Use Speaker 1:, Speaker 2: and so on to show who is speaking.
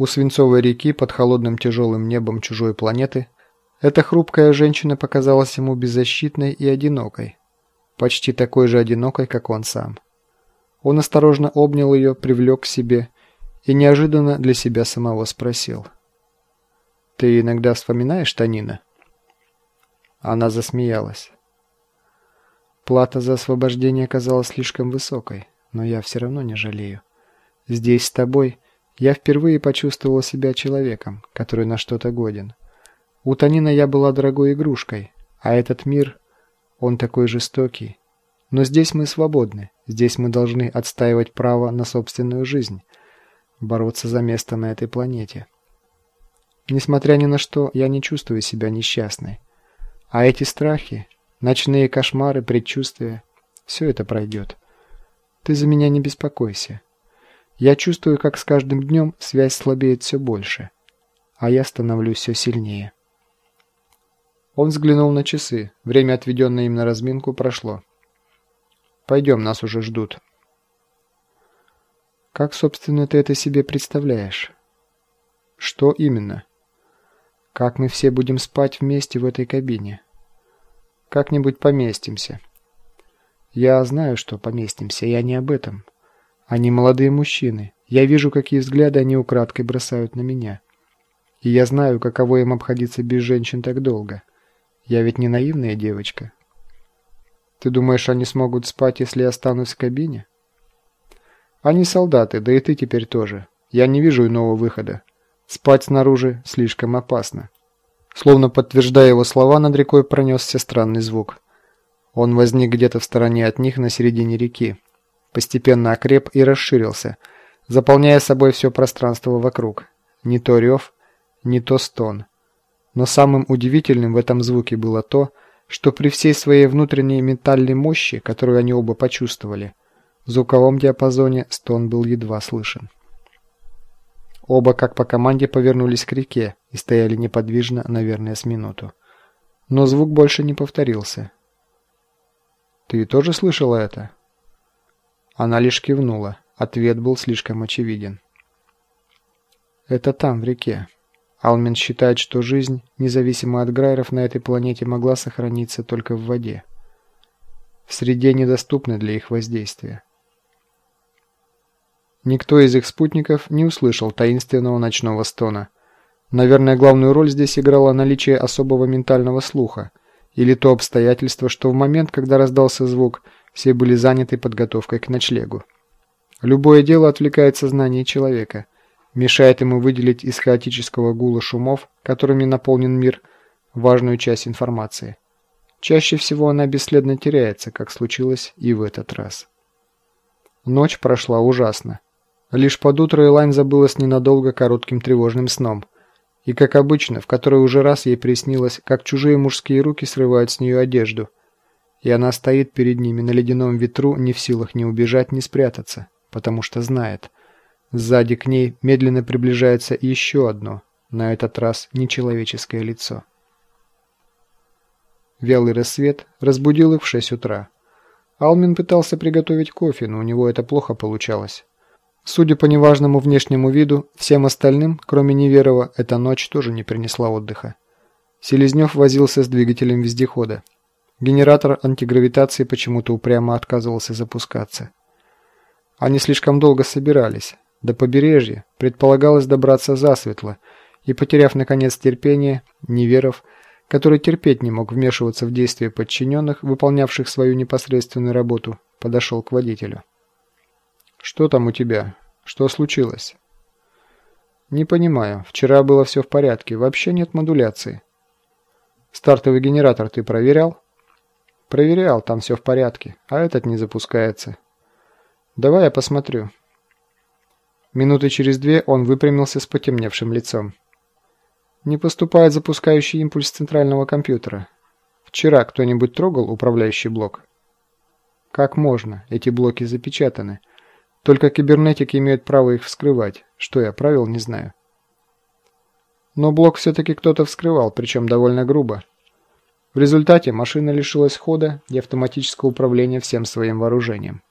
Speaker 1: у свинцовой реки под холодным тяжелым небом чужой планеты, эта хрупкая женщина показалась ему беззащитной и одинокой, почти такой же одинокой, как он сам. Он осторожно обнял ее, привлек к себе и неожиданно для себя самого спросил. «Ты иногда вспоминаешь Танина?» Она засмеялась. Плата за освобождение оказалась слишком высокой, но я все равно не жалею. Здесь с тобой я впервые почувствовал себя человеком, который на что-то годен. У Танина я была дорогой игрушкой, а этот мир, он такой жестокий. Но здесь мы свободны, здесь мы должны отстаивать право на собственную жизнь, бороться за место на этой планете. Несмотря ни на что, я не чувствую себя несчастной. А эти страхи, ночные кошмары, предчувствия, все это пройдет. Ты за меня не беспокойся. Я чувствую, как с каждым днем связь слабеет все больше, а я становлюсь все сильнее. Он взглянул на часы. Время, отведенное им на разминку, прошло. «Пойдем, нас уже ждут». «Как, собственно, ты это себе представляешь?» «Что именно?» «Как мы все будем спать вместе в этой кабине?» «Как-нибудь поместимся». «Я знаю, что поместимся, я не об этом. Они молодые мужчины. Я вижу, какие взгляды они украдкой бросают на меня. И я знаю, каково им обходиться без женщин так долго. Я ведь не наивная девочка. Ты думаешь, они смогут спать, если я останусь в кабине? Они солдаты, да и ты теперь тоже. Я не вижу иного выхода. Спать снаружи слишком опасно. Словно подтверждая его слова, над рекой пронесся странный звук. Он возник где-то в стороне от них на середине реки постепенно окреп и расширился, заполняя собой все пространство вокруг. Не то рев, не то стон. Но самым удивительным в этом звуке было то, что при всей своей внутренней ментальной мощи, которую они оба почувствовали, в звуковом диапазоне стон был едва слышен. Оба, как по команде, повернулись к реке и стояли неподвижно, наверное, с минуту. Но звук больше не повторился. «Ты тоже слышала это?» Она лишь кивнула. Ответ был слишком очевиден. Это там, в реке. Алмен считает, что жизнь, независимо от Грайеров, на этой планете могла сохраниться только в воде. В среде, недоступной для их воздействия. Никто из их спутников не услышал таинственного ночного стона. Наверное, главную роль здесь играло наличие особого ментального слуха, или то обстоятельство, что в момент, когда раздался звук – все были заняты подготовкой к ночлегу. Любое дело отвлекает сознание человека, мешает ему выделить из хаотического гула шумов, которыми наполнен мир, важную часть информации. Чаще всего она бесследно теряется, как случилось и в этот раз. Ночь прошла ужасно. Лишь под утро Элайн забылась ненадолго коротким тревожным сном. И, как обычно, в который уже раз ей приснилось, как чужие мужские руки срывают с нее одежду – и она стоит перед ними на ледяном ветру, не в силах ни убежать, ни спрятаться, потому что знает. Сзади к ней медленно приближается еще одно, на этот раз нечеловеческое лицо. Вялый рассвет разбудил их в шесть утра. Алмин пытался приготовить кофе, но у него это плохо получалось. Судя по неважному внешнему виду, всем остальным, кроме Неверова, эта ночь тоже не принесла отдыха. Селезнев возился с двигателем вездехода. Генератор антигравитации почему-то упрямо отказывался запускаться. Они слишком долго собирались. До побережья предполагалось добраться засветло, и, потеряв наконец терпение, Неверов, который терпеть не мог вмешиваться в действия подчиненных, выполнявших свою непосредственную работу, подошел к водителю. «Что там у тебя? Что случилось?» «Не понимаю. Вчера было все в порядке. Вообще нет модуляции». «Стартовый генератор ты проверял?» Проверял, там все в порядке, а этот не запускается. Давай я посмотрю. Минуты через две он выпрямился с потемневшим лицом. Не поступает запускающий импульс центрального компьютера. Вчера кто-нибудь трогал управляющий блок? Как можно? Эти блоки запечатаны. Только кибернетики имеют право их вскрывать. Что я, правил не знаю. Но блок все-таки кто-то вскрывал, причем довольно грубо. В результате машина лишилась хода и автоматического управления всем своим вооружением.